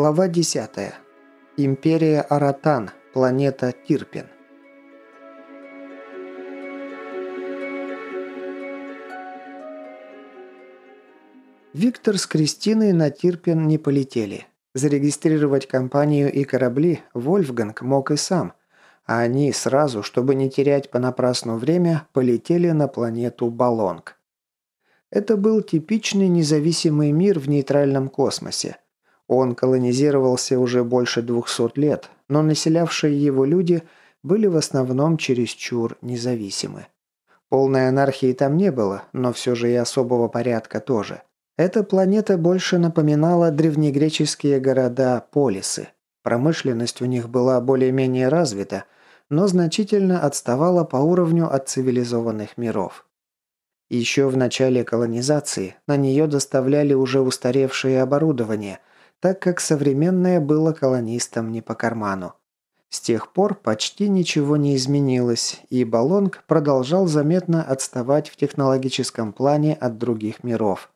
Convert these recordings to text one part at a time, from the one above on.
Глава 10. Империя Аратан. Планета Тирпин. Виктор с Кристиной на Тирпин не полетели. Зарегистрировать компанию и корабли Вольфганг мог и сам, а они сразу, чтобы не терять понапрасну время, полетели на планету Балонг. Это был типичный независимый мир в нейтральном космосе – он колонизировался уже больше 200 лет, но населявшие его люди были в основном чересчур независимы. Полной анархии там не было, но все же и особого порядка тоже. Эта планета больше напоминала древнегреческие города Полисы. Промышленность у них была более-менее развита, но значительно отставала по уровню от цивилизованных миров. Еще в начале колонизации на нее доставляли уже устаревшее оборудование, так как современное было колонистам не по карману. С тех пор почти ничего не изменилось, и Балонг продолжал заметно отставать в технологическом плане от других миров.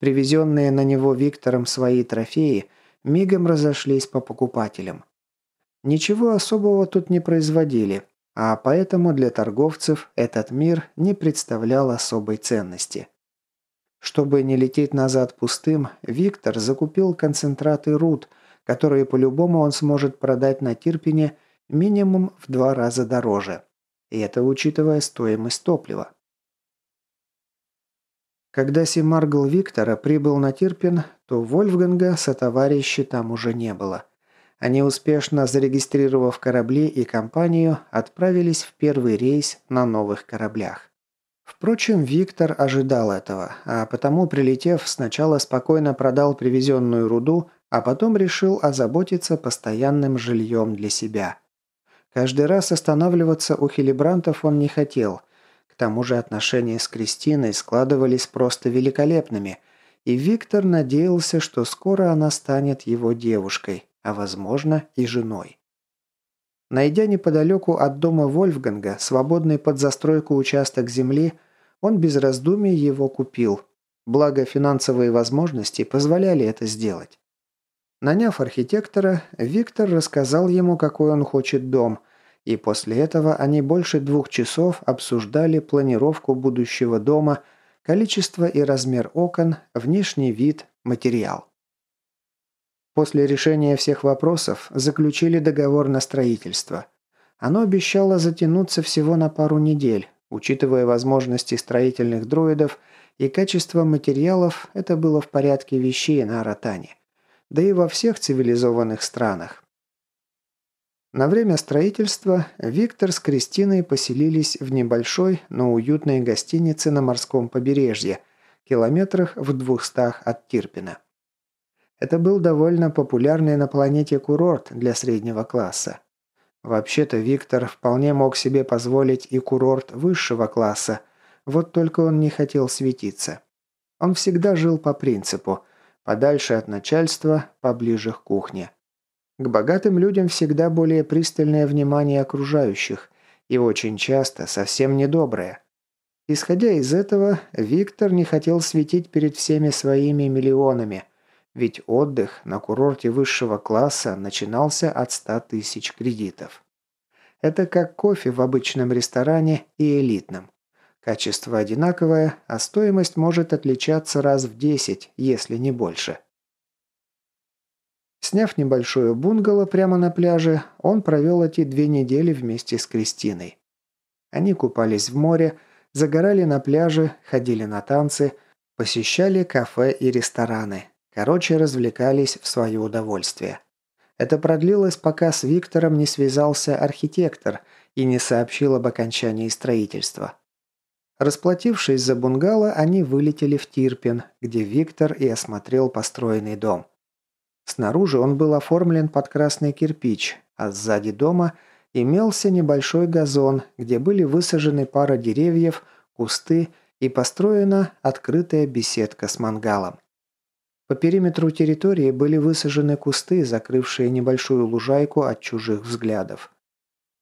Привезенные на него Виктором свои трофеи мигом разошлись по покупателям. Ничего особого тут не производили, а поэтому для торговцев этот мир не представлял особой ценности. Чтобы не лететь назад пустым, Виктор закупил концентраты руд, которые по-любому он сможет продать на Тирпине минимум в два раза дороже. И это учитывая стоимость топлива. Когда Симаргл Виктора прибыл на Тирпин, то Вольфганга сотоварища там уже не было. Они, успешно зарегистрировав корабли и компанию, отправились в первый рейс на новых кораблях. Впрочем, Виктор ожидал этого, а потому, прилетев, сначала спокойно продал привезенную руду, а потом решил озаботиться постоянным жильем для себя. Каждый раз останавливаться у хилибрантов он не хотел. К тому же отношения с Кристиной складывались просто великолепными, и Виктор надеялся, что скоро она станет его девушкой, а возможно и женой. Найдя неподалеку от дома Вольфганга свободный под застройку участок земли, он без раздумий его купил. Благо финансовые возможности позволяли это сделать. Наняв архитектора, Виктор рассказал ему, какой он хочет дом, и после этого они больше двух часов обсуждали планировку будущего дома, количество и размер окон, внешний вид, материал. После решения всех вопросов заключили договор на строительство. Оно обещало затянуться всего на пару недель. Учитывая возможности строительных дроидов и качество материалов, это было в порядке вещей на Аратане. Да и во всех цивилизованных странах. На время строительства Виктор с Кристиной поселились в небольшой, но уютной гостинице на морском побережье, километрах в двухстах от Тирпина. Это был довольно популярный на планете курорт для среднего класса. Вообще-то Виктор вполне мог себе позволить и курорт высшего класса, вот только он не хотел светиться. Он всегда жил по принципу «подальше от начальства, поближе к кухне». К богатым людям всегда более пристальное внимание окружающих, и очень часто совсем недоброе. Исходя из этого, Виктор не хотел светить перед всеми своими миллионами – ведь отдых на курорте высшего класса начинался от 100 тысяч кредитов. Это как кофе в обычном ресторане и элитном. Качество одинаковое, а стоимость может отличаться раз в 10, если не больше. Сняв небольшое бунгало прямо на пляже, он провел эти две недели вместе с Кристиной. Они купались в море, загорали на пляже, ходили на танцы, посещали кафе и рестораны, Короче, развлекались в свое удовольствие. Это продлилось, пока с Виктором не связался архитектор и не сообщил об окончании строительства. Расплатившись за бунгало, они вылетели в Тирпин, где Виктор и осмотрел построенный дом. Снаружи он был оформлен под красный кирпич, а сзади дома имелся небольшой газон, где были высажены пара деревьев, кусты и построена открытая беседка с мангалом. По периметру территории были высажены кусты, закрывшие небольшую лужайку от чужих взглядов.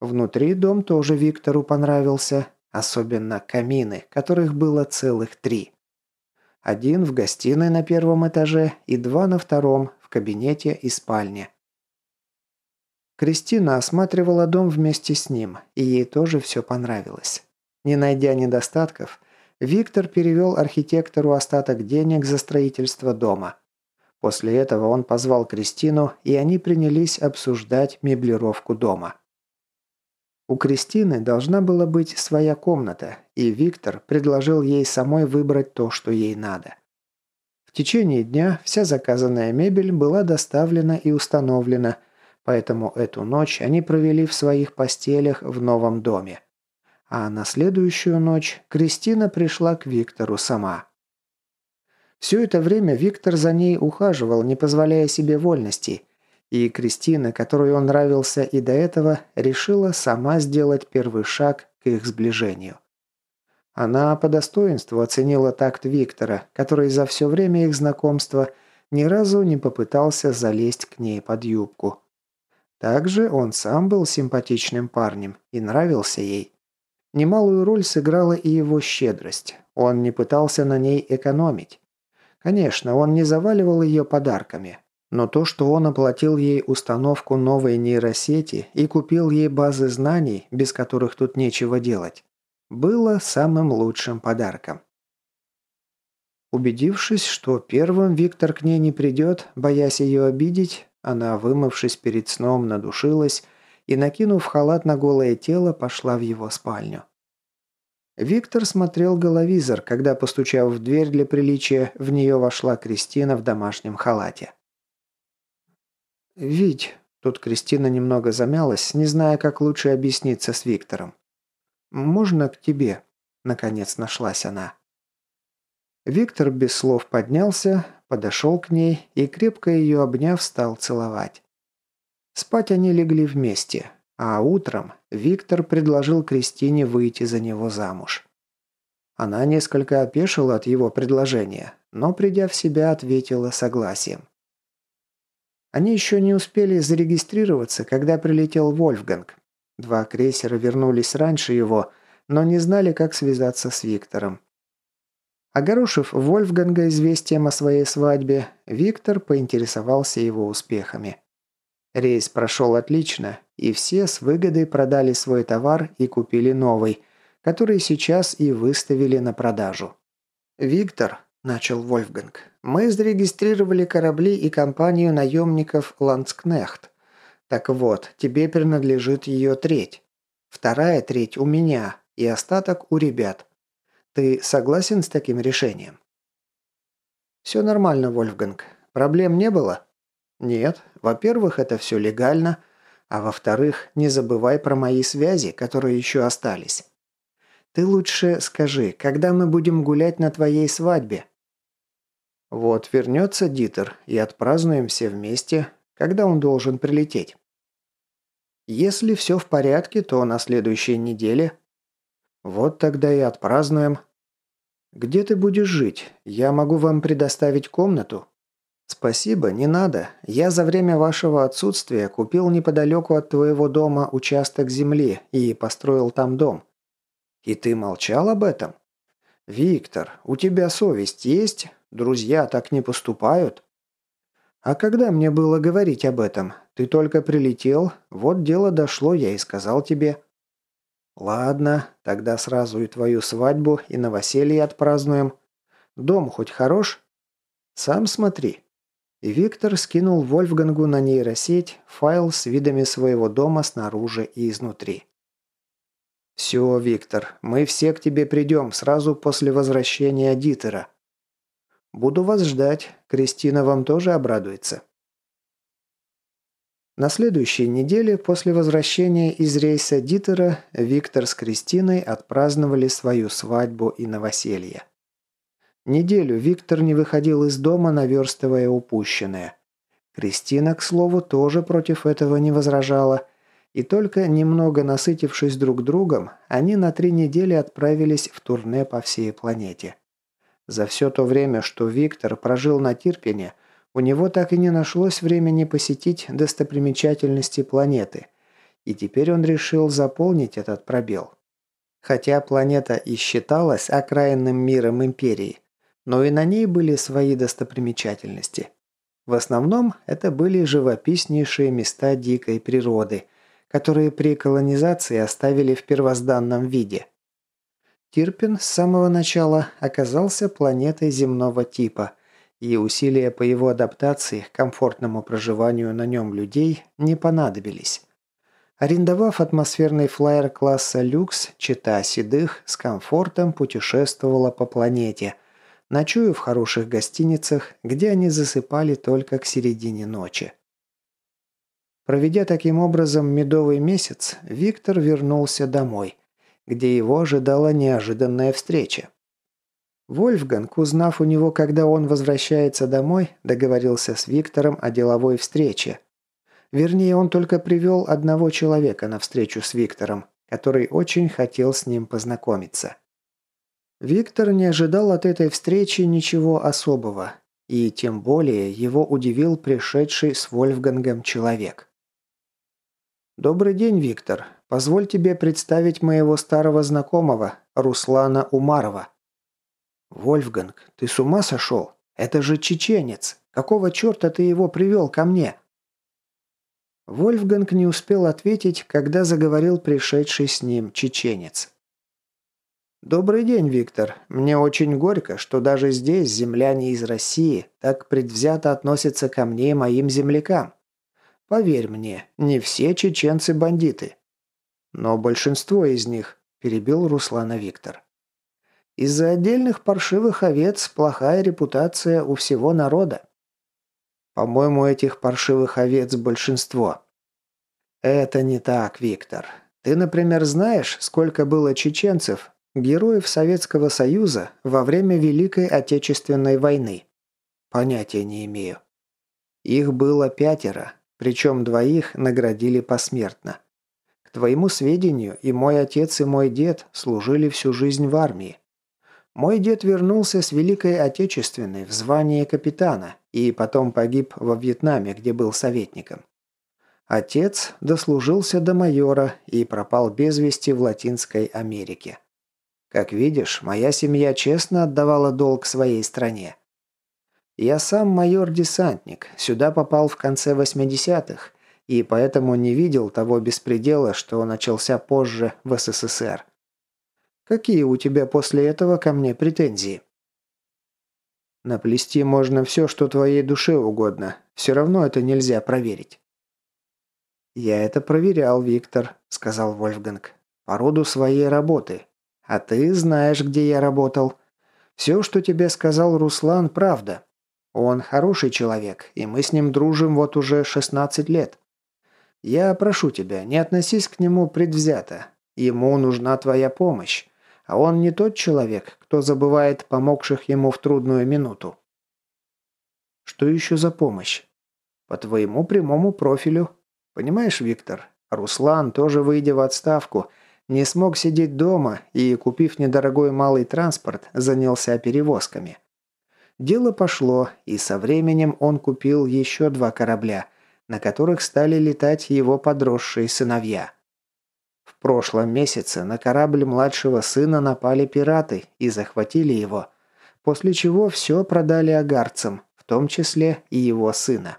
Внутри дом тоже Виктору понравился, особенно камины, которых было целых три. Один в гостиной на первом этаже и два на втором, в кабинете и спальне. Кристина осматривала дом вместе с ним, и ей тоже все понравилось. Не найдя недостатков, Виктор перевел архитектору остаток денег за строительство дома. После этого он позвал Кристину, и они принялись обсуждать меблировку дома. У Кристины должна была быть своя комната, и Виктор предложил ей самой выбрать то, что ей надо. В течение дня вся заказанная мебель была доставлена и установлена, поэтому эту ночь они провели в своих постелях в новом доме. А на следующую ночь Кристина пришла к Виктору сама. Все это время Виктор за ней ухаживал, не позволяя себе вольностей, и Кристина, которой он нравился и до этого, решила сама сделать первый шаг к их сближению. Она по достоинству оценила такт Виктора, который за все время их знакомства ни разу не попытался залезть к ней под юбку. Также он сам был симпатичным парнем и нравился ей. Немалую роль сыграла и его щедрость. Он не пытался на ней экономить. Конечно, он не заваливал ее подарками. Но то, что он оплатил ей установку новой нейросети и купил ей базы знаний, без которых тут нечего делать, было самым лучшим подарком. Убедившись, что первым Виктор к ней не придет, боясь ее обидеть, она, вымывшись перед сном, надушилась и, накинув халат на голое тело, пошла в его спальню. Виктор смотрел головизор, когда, постучав в дверь для приличия, в нее вошла Кристина в домашнем халате. «Вить», – тут Кристина немного замялась, не зная, как лучше объясниться с Виктором. «Можно к тебе?» – наконец нашлась она. Виктор без слов поднялся, подошел к ней и, крепко ее обняв, стал целовать. Спать они легли вместе, а утром Виктор предложил Кристине выйти за него замуж. Она несколько опешила от его предложения, но, придя в себя, ответила согласием. Они еще не успели зарегистрироваться, когда прилетел Вольфганг. Два крейсера вернулись раньше его, но не знали, как связаться с Виктором. Огорошив Вольфганга известием о своей свадьбе, Виктор поинтересовался его успехами. Рейс прошел отлично, и все с выгодой продали свой товар и купили новый, который сейчас и выставили на продажу. «Виктор», – начал Вольфганг, – «мы зарегистрировали корабли и компанию наемников «Ландскнехт». Так вот, тебе принадлежит ее треть. Вторая треть у меня, и остаток у ребят. Ты согласен с таким решением?» «Все нормально, Вольфганг. Проблем не было?» Нет, во-первых, это все легально, а во-вторых, не забывай про мои связи, которые еще остались. Ты лучше скажи, когда мы будем гулять на твоей свадьбе? Вот вернется Дитер и отпразднуем все вместе, когда он должен прилететь. Если все в порядке, то на следующей неделе. Вот тогда и отпразднуем. Где ты будешь жить? Я могу вам предоставить комнату. «Спасибо, не надо. Я за время вашего отсутствия купил неподалеку от твоего дома участок земли и построил там дом. И ты молчал об этом? Виктор, у тебя совесть есть? Друзья так не поступают?» «А когда мне было говорить об этом? Ты только прилетел, вот дело дошло, я и сказал тебе». «Ладно, тогда сразу и твою свадьбу, и новоселье отпразднуем. Дом хоть хорош?» «Сам смотри». Виктор скинул Вольфгангу на нейросеть файл с видами своего дома снаружи и изнутри. «Все, Виктор, мы все к тебе придем сразу после возвращения Дитера. Буду вас ждать, Кристина вам тоже обрадуется». На следующей неделе после возвращения из рейса Дитера Виктор с Кристиной отпраздновали свою свадьбу и новоселье. Неделю Виктор не выходил из дома, наверстывая упущенное. Кристина, к слову, тоже против этого не возражала, и только немного насытившись друг другом, они на три недели отправились в турне по всей планете. За все то время, что Виктор прожил на Тирпине, у него так и не нашлось времени посетить достопримечательности планеты, и теперь он решил заполнить этот пробел. Хотя планета и считалась окраинным миром Империи, но и на ней были свои достопримечательности. В основном это были живописнейшие места дикой природы, которые при колонизации оставили в первозданном виде. Тирпин с самого начала оказался планетой земного типа, и усилия по его адаптации к комфортному проживанию на нем людей не понадобились. Арендовав атмосферный флайер класса «Люкс», чита Седых с комфортом путешествовала по планете, ночуя в хороших гостиницах, где они засыпали только к середине ночи. Проведя таким образом медовый месяц, Виктор вернулся домой, где его ожидала неожиданная встреча. Вольфганг, узнав у него, когда он возвращается домой, договорился с Виктором о деловой встрече – Вернее, он только привел одного человека на встречу с Виктором, который очень хотел с ним познакомиться. Виктор не ожидал от этой встречи ничего особого, и тем более его удивил пришедший с Вольфгангом человек. «Добрый день, Виктор. Позволь тебе представить моего старого знакомого, Руслана Умарова». «Вольфганг, ты с ума сошел? Это же чеченец. Какого черта ты его привел ко мне?» Вольфганг не успел ответить, когда заговорил пришедший с ним чеченец. «Добрый день, Виктор. Мне очень горько, что даже здесь земляне из России так предвзято относятся ко мне и моим землякам. Поверь мне, не все чеченцы бандиты. Но большинство из них», – перебил Руслана Виктор. «Из-за отдельных паршивых овец плохая репутация у всего народа. По-моему, этих паршивых овец большинство. Это не так, Виктор. Ты, например, знаешь, сколько было чеченцев, героев Советского Союза во время Великой Отечественной войны? Понятия не имею. Их было пятеро, причем двоих наградили посмертно. К твоему сведению, и мой отец, и мой дед служили всю жизнь в армии. Мой дед вернулся с Великой Отечественной в звании капитана и потом погиб во Вьетнаме, где был советником. Отец дослужился до майора и пропал без вести в Латинской Америке. Как видишь, моя семья честно отдавала долг своей стране. Я сам майор-десантник, сюда попал в конце 80-х, и поэтому не видел того беспредела, что начался позже в СССР. Какие у тебя после этого ко мне претензии? Наплести можно все, что твоей душе угодно. Все равно это нельзя проверить. «Я это проверял, Виктор», — сказал Вольфганг. «По роду своей работы. А ты знаешь, где я работал. Все, что тебе сказал Руслан, правда. Он хороший человек, и мы с ним дружим вот уже 16 лет. Я прошу тебя, не относись к нему предвзято. Ему нужна твоя помощь. А он не тот человек, кто забывает помогших ему в трудную минуту. Что еще за помощь? По твоему прямому профилю. Понимаешь, Виктор, Руслан, тоже выйдя в отставку, не смог сидеть дома и, купив недорогой малый транспорт, занялся перевозками. Дело пошло, и со временем он купил еще два корабля, на которых стали летать его подросшие сыновья. В прошлом месяце на корабль младшего сына напали пираты и захватили его, после чего все продали агарцам, в том числе и его сына.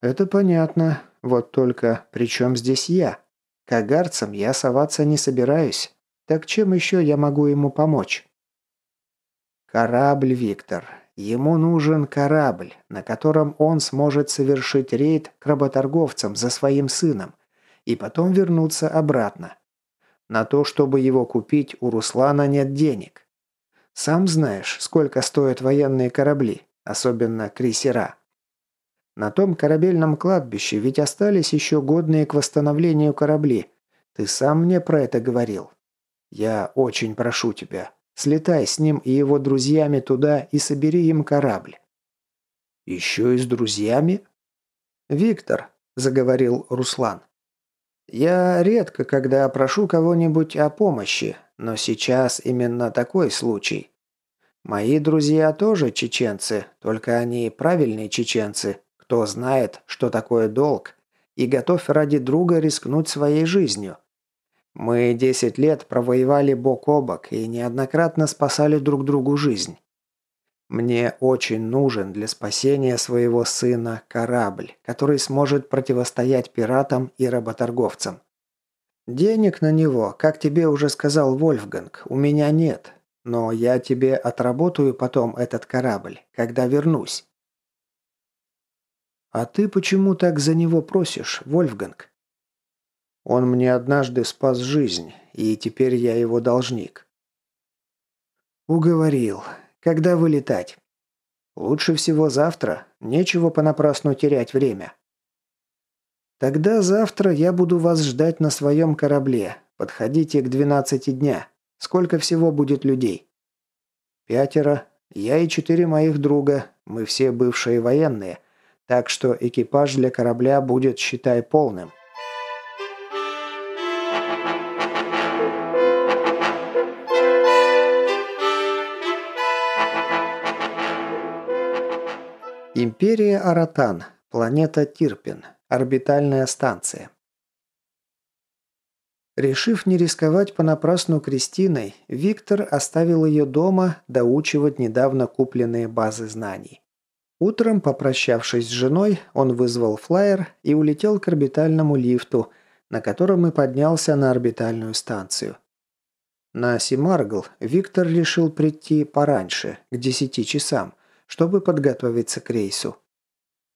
«Это понятно. Вот только при чем здесь я? К агарцам я соваться не собираюсь. Так чем еще я могу ему помочь?» «Корабль, Виктор. Ему нужен корабль, на котором он сможет совершить рейд к работорговцам за своим сыном и потом вернуться обратно. На то, чтобы его купить, у Руслана нет денег. Сам знаешь, сколько стоят военные корабли, особенно крейсера. На том корабельном кладбище ведь остались еще годные к восстановлению корабли. Ты сам мне про это говорил. Я очень прошу тебя, слетай с ним и его друзьями туда и собери им корабль. Еще и с друзьями? Виктор, заговорил Руслан. Я редко, когда прошу кого-нибудь о помощи, но сейчас именно такой случай. Мои друзья тоже чеченцы, только они правильные чеченцы, кто знает, что такое долг, и готов ради друга рискнуть своей жизнью. Мы 10 лет провоевали бок о бок и неоднократно спасали друг другу жизнь. Мне очень нужен для спасения своего сына корабль, который сможет противостоять пиратам и работорговцам. Денег на него, как тебе уже сказал Вольфганг, у меня нет, но я тебе отработаю потом этот корабль, когда вернусь. А ты почему так за него просишь, Вольфганг? Он мне однажды спас жизнь, и теперь я его должник. Уговорил. Когда вылетать? Лучше всего завтра. Нечего понапрасну терять время. Тогда завтра я буду вас ждать на своем корабле. Подходите к 12 дня. Сколько всего будет людей? Пятеро. Я и четыре моих друга. Мы все бывшие военные. Так что экипаж для корабля будет, считай, полным. Империя Аратан. Планета Тирпин. Орбитальная станция. Решив не рисковать понапрасну Кристиной, Виктор оставил ее дома доучивать недавно купленные базы знаний. Утром, попрощавшись с женой, он вызвал флайер и улетел к орбитальному лифту, на котором и поднялся на орбитальную станцию. На Симаргл Виктор решил прийти пораньше, к 10 часам, чтобы подготовиться к рейсу.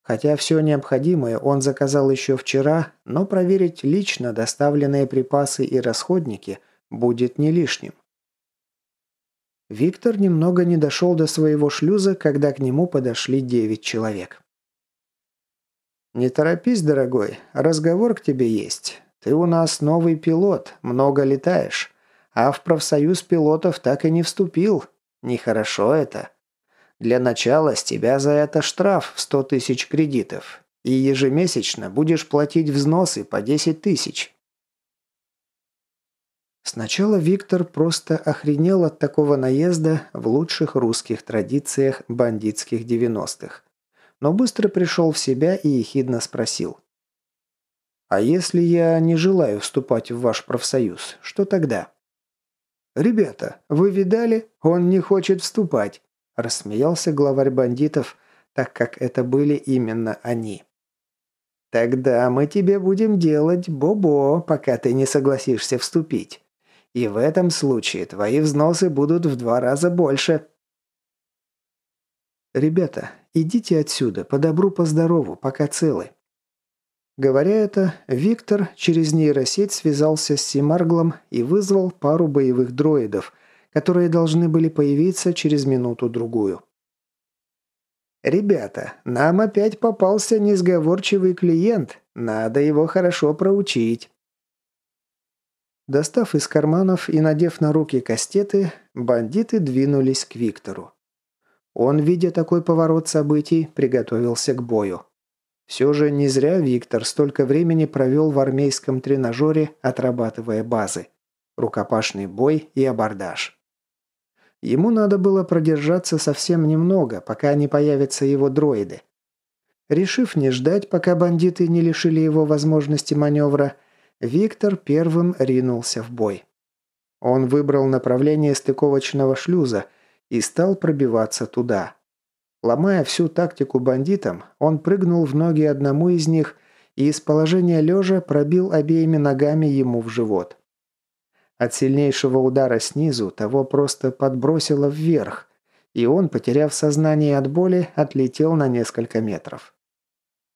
Хотя все необходимое он заказал еще вчера, но проверить лично доставленные припасы и расходники будет не лишним. Виктор немного не дошел до своего шлюза, когда к нему подошли девять человек. «Не торопись, дорогой, разговор к тебе есть. Ты у нас новый пилот, много летаешь, а в профсоюз пилотов так и не вступил. Нехорошо это. Для начала с тебя за это штраф в 100 тысяч кредитов. И ежемесячно будешь платить взносы по 10 тысяч. Сначала Виктор просто охренел от такого наезда в лучших русских традициях бандитских 90-х. Но быстро пришел в себя и ехидно спросил. «А если я не желаю вступать в ваш профсоюз, что тогда?» «Ребята, вы видали? Он не хочет вступать. Рассмеялся главарь бандитов, так как это были именно они. «Тогда мы тебе будем делать бобо, пока ты не согласишься вступить. И в этом случае твои взносы будут в два раза больше». «Ребята, идите отсюда, по добру, по здорову, пока целы». Говоря это, Виктор через нейросеть связался с Симарглом и вызвал пару боевых дроидов, которые должны были появиться через минуту-другую. «Ребята, нам опять попался несговорчивый клиент. Надо его хорошо проучить». Достав из карманов и надев на руки кастеты, бандиты двинулись к Виктору. Он, видя такой поворот событий, приготовился к бою. Все же не зря Виктор столько времени провел в армейском тренажере, отрабатывая базы. Рукопашный бой и абордаж. Ему надо было продержаться совсем немного, пока не появятся его дроиды. Решив не ждать, пока бандиты не лишили его возможности маневра, Виктор первым ринулся в бой. Он выбрал направление стыковочного шлюза и стал пробиваться туда. Ломая всю тактику бандитам, он прыгнул в ноги одному из них и из положения лежа пробил обеими ногами ему в живот. От сильнейшего удара снизу того просто подбросило вверх, и он, потеряв сознание от боли, отлетел на несколько метров.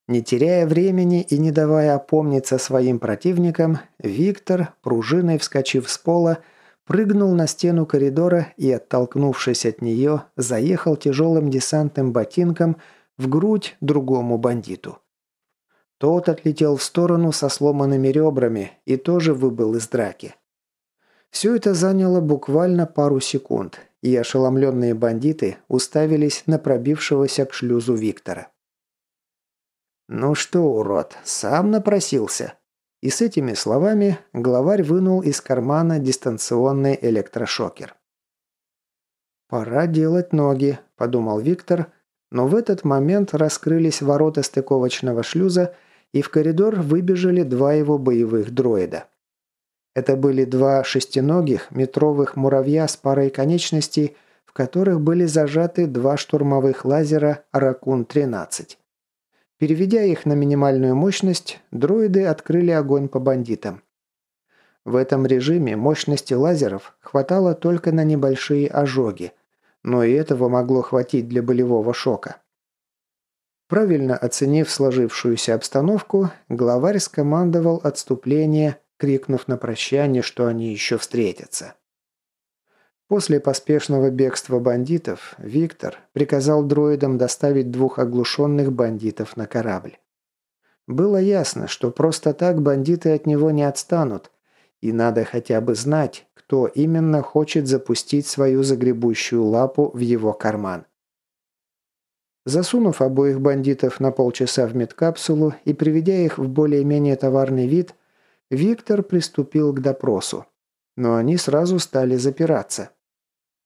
Не теряя времени и не давая опомниться своим противникам, Виктор, пружиной вскочив с пола, прыгнул на стену коридора и, оттолкнувшись от нее, заехал тяжелым десантным ботинком в грудь другому бандиту. Тот отлетел в сторону со сломанными ребрами и тоже выбыл из драки. Все это заняло буквально пару секунд, и ошеломленные бандиты уставились на пробившегося к шлюзу Виктора. «Ну что, урод, сам напросился?» И с этими словами главарь вынул из кармана дистанционный электрошокер. «Пора делать ноги», – подумал Виктор, но в этот момент раскрылись ворота стыковочного шлюза, и в коридор выбежали два его боевых дроида. Это были два шестиногих метровых муравья с парой конечностей, в которых были зажаты два штурмовых лазера «Ракун-13». Переведя их на минимальную мощность, дроиды открыли огонь по бандитам. В этом режиме мощности лазеров хватало только на небольшие ожоги, но и этого могло хватить для болевого шока. Правильно оценив сложившуюся обстановку, главарь скомандовал отступление, крикнув на прощание, что они еще встретятся. После поспешного бегства бандитов Виктор приказал дроидам доставить двух оглушенных бандитов на корабль. Было ясно, что просто так бандиты от него не отстанут, и надо хотя бы знать, кто именно хочет запустить свою загребущую лапу в его карман. Засунув обоих бандитов на полчаса в медкапсулу и приведя их в более-менее товарный вид, Виктор приступил к допросу. Но они сразу стали запираться.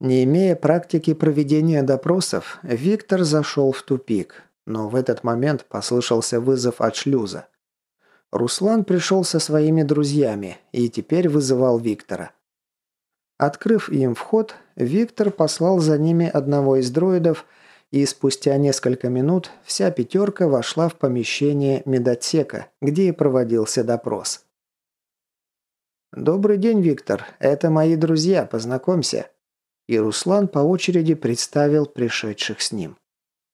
Не имея практики проведения допросов, Виктор зашел в тупик, но в этот момент послышался вызов от шлюза. Руслан пришел со своими друзьями и теперь вызывал Виктора. Открыв им вход, Виктор послал за ними одного из дроидов – и спустя несколько минут вся пятерка вошла в помещение медотсека, где и проводился допрос. «Добрый день, Виктор. Это мои друзья. Познакомься». И Руслан по очереди представил пришедших с ним.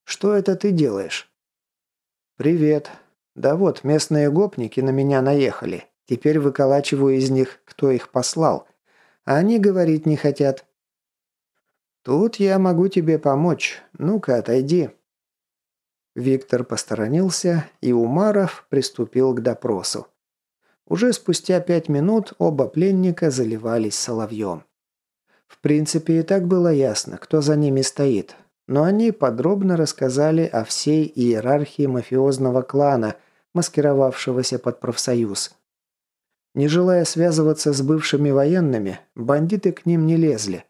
«Что это ты делаешь?» «Привет. Да вот, местные гопники на меня наехали. Теперь выколачиваю из них, кто их послал. А они говорить не хотят. «Тут я могу тебе помочь. Ну-ка, отойди». Виктор посторонился, и Умаров приступил к допросу. Уже спустя пять минут оба пленника заливались соловьем. В принципе, и так было ясно, кто за ними стоит, но они подробно рассказали о всей иерархии мафиозного клана, маскировавшегося под профсоюз. Не желая связываться с бывшими военными, бандиты к ним не лезли,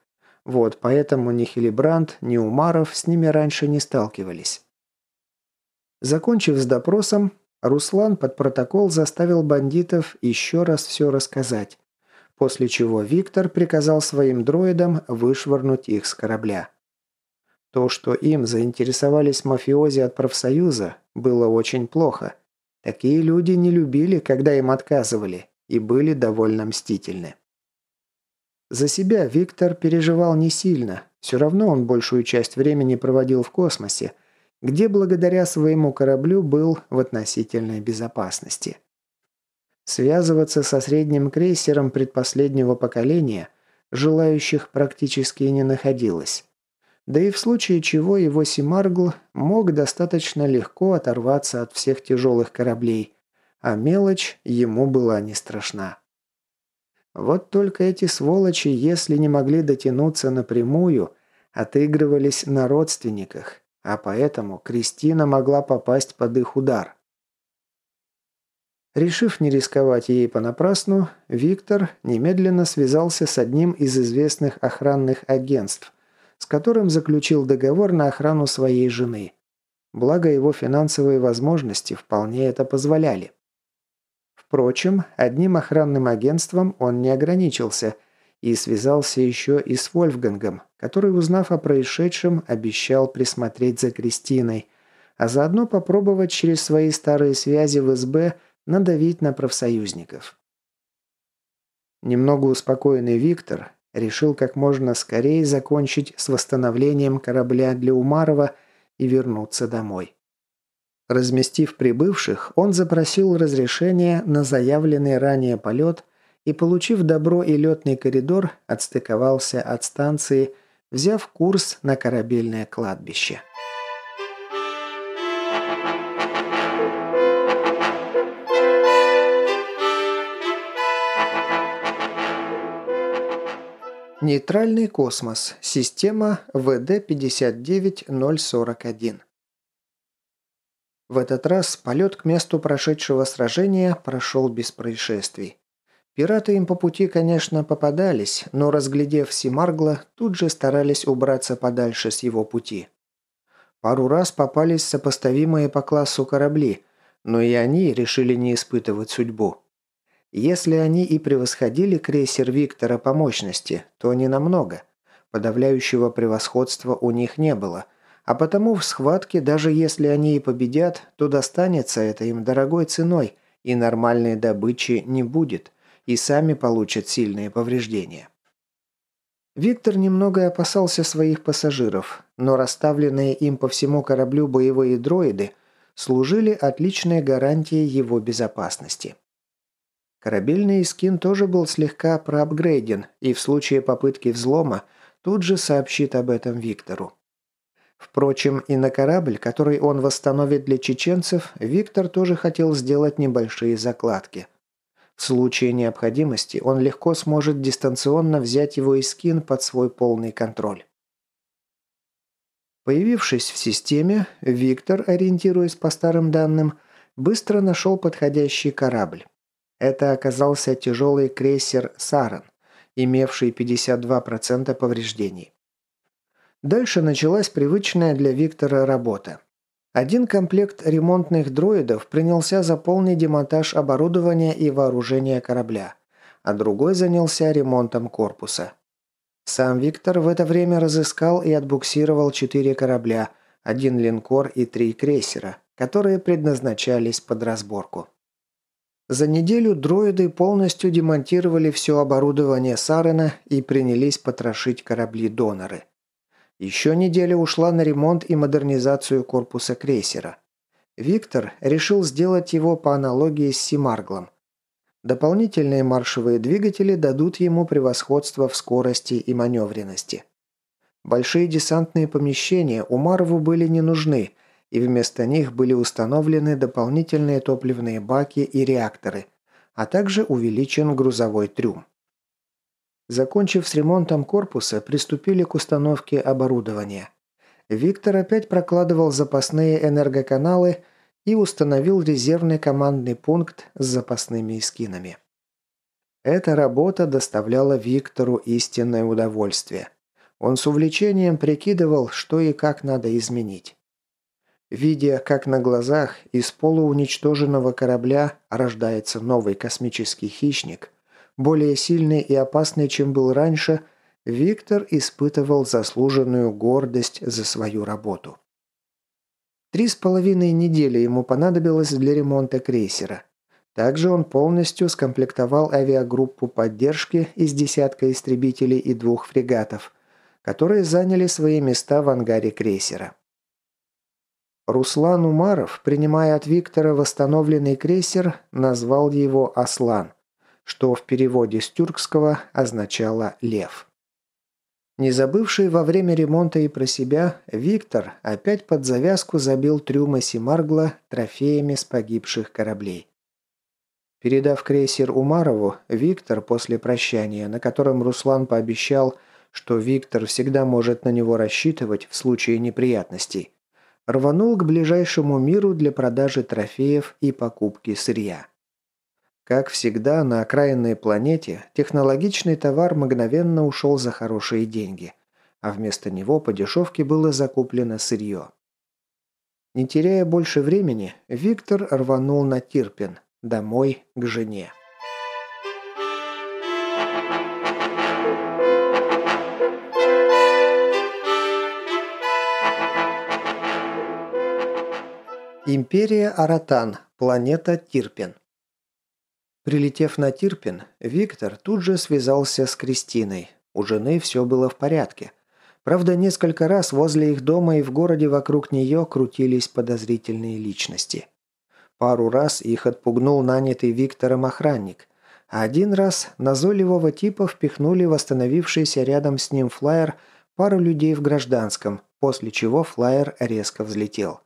вот, поэтому ни Хилибранд, ни Умаров с ними раньше не сталкивались. Закончив с допросом, Руслан под протокол заставил бандитов еще раз все рассказать, после чего Виктор приказал своим дроидам вышвырнуть их с корабля. То, что им заинтересовались мафиози от профсоюза, было очень плохо. Такие люди не любили, когда им отказывали, и были довольно мстительны. За себя Виктор переживал не сильно, все равно он большую часть времени проводил в космосе, где благодаря своему кораблю был в относительной безопасности. Связываться со средним крейсером предпоследнего поколения желающих практически не находилось. Да и в случае чего его Симаргл мог достаточно легко оторваться от всех тяжелых кораблей, а мелочь ему была не страшна. Вот только эти сволочи, если не могли дотянуться напрямую, отыгрывались на родственниках, а поэтому Кристина могла попасть под их удар. Решив не рисковать ей понапрасну, Виктор немедленно связался с одним из известных охранных агентств, с которым заключил договор на охрану своей жены. Благо его финансовые возможности вполне это позволяли. Впрочем, одним охранным агентством он не ограничился и связался еще и с Вольфгангом, который, узнав о происшедшем, обещал присмотреть за Кристиной, а заодно попробовать через свои старые связи в СБ надавить на профсоюзников. Немного успокоенный Виктор решил как можно скорее закончить с восстановлением корабля для Умарова и вернуться домой. Разместив прибывших, он запросил разрешение на заявленный ранее полет и, получив добро и летный коридор, отстыковался от станции, взяв курс на корабельное кладбище. Нейтральный космос. Система ВД-59041. В этот раз полет к месту прошедшего сражения прошел без происшествий. Пираты им по пути, конечно, попадались, но, разглядев Симаргла, тут же старались убраться подальше с его пути. Пару раз попались сопоставимые по классу корабли, но и они решили не испытывать судьбу. Если они и превосходили крейсер Виктора по мощности, то не намного, подавляющего превосходства у них не было, а потому в схватке, даже если они и победят, то достанется это им дорогой ценой, и нормальной добычи не будет, и сами получат сильные повреждения. Виктор немного опасался своих пассажиров, но расставленные им по всему кораблю боевые дроиды служили отличной гарантией его безопасности. Корабельный скин тоже был слегка проапгрейден и в случае попытки взлома тут же сообщит об этом Виктору. Впрочем, и на корабль, который он восстановит для чеченцев, Виктор тоже хотел сделать небольшие закладки – в случае необходимости он легко сможет дистанционно взять его из скин под свой полный контроль. Появившись в системе, Виктор, ориентируясь по старым данным, быстро нашел подходящий корабль. Это оказался тяжелый крейсер «Саран», имевший 52% повреждений. Дальше началась привычная для Виктора работа. Один комплект ремонтных дроидов принялся за полный демонтаж оборудования и вооружения корабля, а другой занялся ремонтом корпуса. Сам Виктор в это время разыскал и отбуксировал четыре корабля, один линкор и три крейсера, которые предназначались под разборку. За неделю дроиды полностью демонтировали все оборудование Сарена и принялись потрошить корабли-доноры. Еще неделя ушла на ремонт и модернизацию корпуса крейсера. Виктор решил сделать его по аналогии с Симарглом. Дополнительные маршевые двигатели дадут ему превосходство в скорости и маневренности. Большие десантные помещения Умарову были не нужны, и вместо них были установлены дополнительные топливные баки и реакторы, а также увеличен грузовой трюм. Закончив с ремонтом корпуса, приступили к установке оборудования. Виктор опять прокладывал запасные энергоканалы и установил резервный командный пункт с запасными эскинами. Эта работа доставляла Виктору истинное удовольствие. Он с увлечением прикидывал, что и как надо изменить. Видя, как на глазах из полууничтоженного корабля рождается новый космический хищник – более сильный и опасный, чем был раньше, Виктор испытывал заслуженную гордость за свою работу. Три с половиной недели ему понадобилось для ремонта крейсера. Также он полностью скомплектовал авиагруппу поддержки из десятка истребителей и двух фрегатов, которые заняли свои места в ангаре крейсера. Руслан Умаров, принимая от Виктора восстановленный крейсер, назвал его «Аслан» что в переводе с тюркского означало «лев». Не забывший во время ремонта и про себя, Виктор опять под завязку забил трюмы Симаргла трофеями с погибших кораблей. Передав крейсер Умарову, Виктор после прощания, на котором Руслан пообещал, что Виктор всегда может на него рассчитывать в случае неприятностей, рванул к ближайшему миру для продажи трофеев и покупки сырья. Как всегда, на окраинной планете технологичный товар мгновенно ушел за хорошие деньги, а вместо него по дешевке было закуплено сырье. Не теряя больше времени, Виктор рванул на Тирпин, домой к жене. Империя Аратан, планета Тирпин. Прилетев на Тирпин, Виктор тут же связался с Кристиной. У жены все было в порядке. Правда, несколько раз возле их дома и в городе вокруг нее крутились подозрительные личности. Пару раз их отпугнул нанятый Виктором охранник, а один раз назойливого типа впихнули в остановившийся рядом с ним флайер пару людей в гражданском, после чего флайер резко взлетел.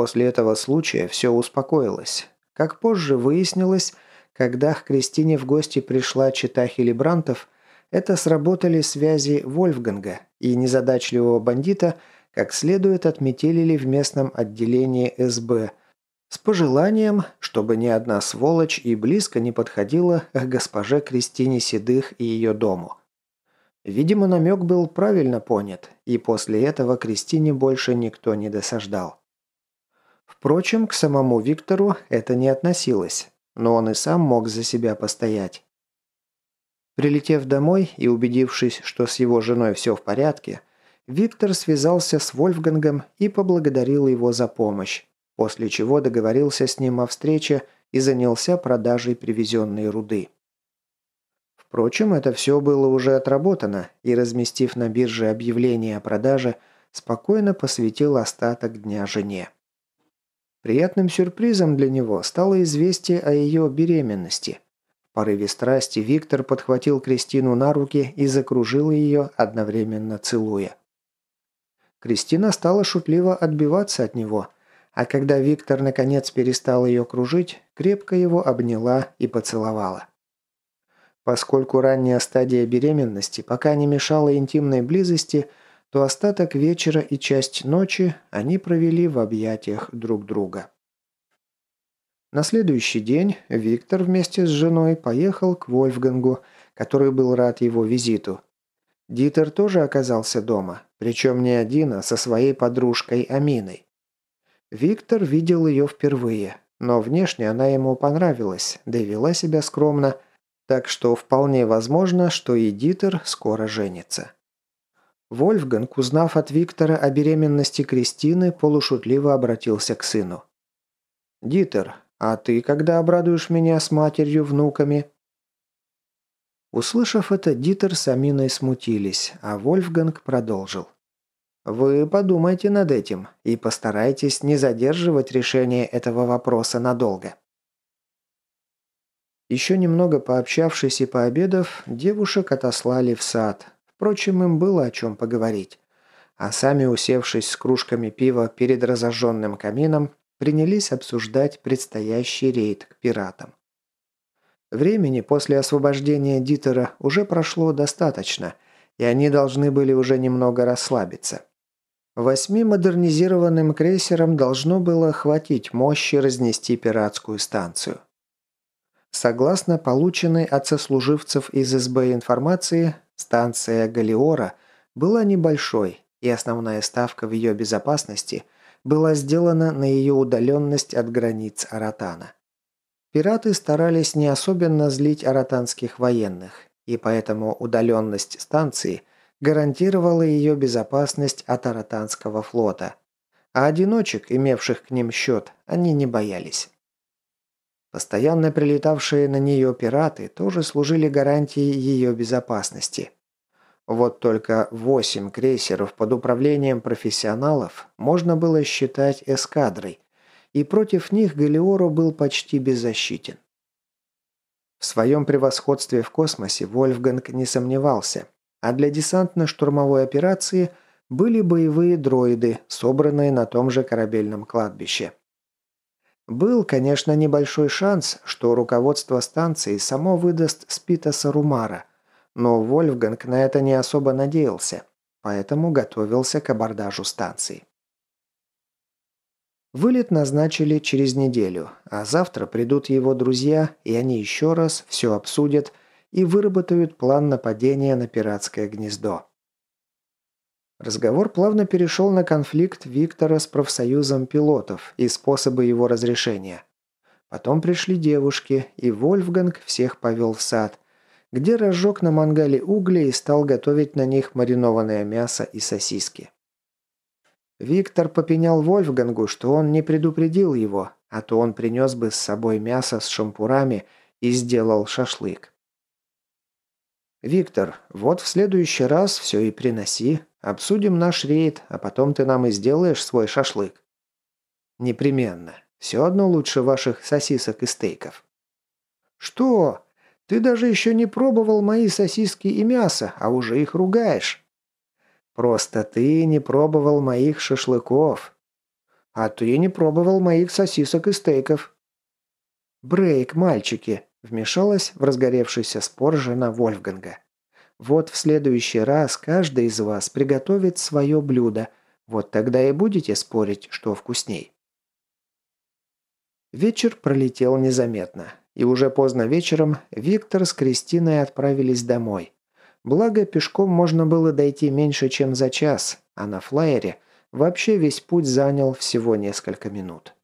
После этого случая все успокоилось. Как позже выяснилось, когда к Кристине в гости пришла чита Хилибрантов, это сработали связи Вольфганга и незадачливого бандита как следует отметелили в местном отделении СБ с пожеланием, чтобы ни одна сволочь и близко не подходила к госпоже Кристине Седых и ее дому. Видимо, намек был правильно понят, и после этого Кристине больше никто не досаждал. Впрочем, к самому Виктору это не относилось но он и сам мог за себя постоять. Прилетев домой и убедившись, что с его женой все в порядке, Виктор связался с Вольфгангом и поблагодарил его за помощь, после чего договорился с ним о встрече и занялся продажей привезенной руды. Впрочем, это все было уже отработано, и, разместив на бирже объявление о продаже, спокойно посвятил остаток дня жене. Приятным сюрпризом для него стало известие о ее беременности. В порыве страсти Виктор подхватил Кристину на руки и закружил ее, одновременно целуя. Кристина стала шутливо отбиваться от него, а когда Виктор наконец перестал ее кружить, крепко его обняла и поцеловала. Поскольку ранняя стадия беременности пока не мешала интимной близости, то остаток вечера и часть ночи они провели в объятиях друг друга. На следующий день Виктор вместе с женой поехал к Вольфгангу, который был рад его визиту. Дитер тоже оказался дома, причем не один, а со своей подружкой Аминой. Виктор видел ее впервые, но внешне она ему понравилась, да и вела себя скромно, так что вполне возможно, что и Дитер скоро женится. Вольфганг, узнав от Виктора о беременности Кристины, полушутливо обратился к сыну. «Дитер, а ты когда обрадуешь меня с матерью, внуками?» Услышав это, Дитер с Аминой смутились, а Вольфганг продолжил. «Вы подумайте над этим и постарайтесь не задерживать решение этого вопроса надолго». Еще немного пообщавшись и пообедав, девушек отослали в сад, Впрочем, им было о чем поговорить. А сами, усевшись с кружками пива перед разожженным камином, принялись обсуждать предстоящий рейд к пиратам. Времени после освобождения Дитера уже прошло достаточно, и они должны были уже немного расслабиться. Восьми модернизированным крейсерам должно было хватить мощи разнести пиратскую станцию. Согласно полученной от сослуживцев из СБ информации, Станция Галиора была небольшой, и основная ставка в ее безопасности была сделана на ее удаленность от границ Аратана. Пираты старались не особенно злить аратанских военных, и поэтому удаленность станции гарантировала ее безопасность от аратанского флота, а одиночек, имевших к ним счет, они не боялись. Постоянно прилетавшие на нее пираты тоже служили гарантией ее безопасности. Вот только восемь крейсеров под управлением профессионалов можно было считать эскадрой, и против них Галиору был почти беззащитен. В своем превосходстве в космосе Вольфганг не сомневался, а для десантно-штурмовой операции были боевые дроиды, собранные на том же корабельном кладбище. Был, конечно, небольшой шанс, что руководство станции само выдаст Спитаса Румара, но Вольфганг на это не особо надеялся, поэтому готовился к абордажу станции. Вылет назначили через неделю, а завтра придут его друзья, и они еще раз все обсудят и выработают план нападения на пиратское гнездо. Разговор плавно перешел на конфликт Виктора с профсоюзом пилотов и способы его разрешения. Потом пришли девушки, и Вольфганг всех повел в сад, где разжег на мангале угли и стал готовить на них маринованное мясо и сосиски. Виктор попенял Вольфгангу, что он не предупредил его, а то он принес бы с собой мясо с шампурами и сделал шашлык. «Виктор, вот в следующий раз все и приноси. Обсудим наш рейд, а потом ты нам и сделаешь свой шашлык». «Непременно. Все одно лучше ваших сосисок и стейков». «Что? Ты даже еще не пробовал мои сосиски и мясо, а уже их ругаешь». «Просто ты не пробовал моих шашлыков». «А ты не пробовал моих сосисок и стейков». «Брейк, мальчики», Вмешалась в разгоревшийся спор жена Вольфганга. «Вот в следующий раз каждый из вас приготовит свое блюдо. Вот тогда и будете спорить, что вкусней». Вечер пролетел незаметно. И уже поздно вечером Виктор с Кристиной отправились домой. Благо, пешком можно было дойти меньше, чем за час, а на флайере вообще весь путь занял всего несколько минут.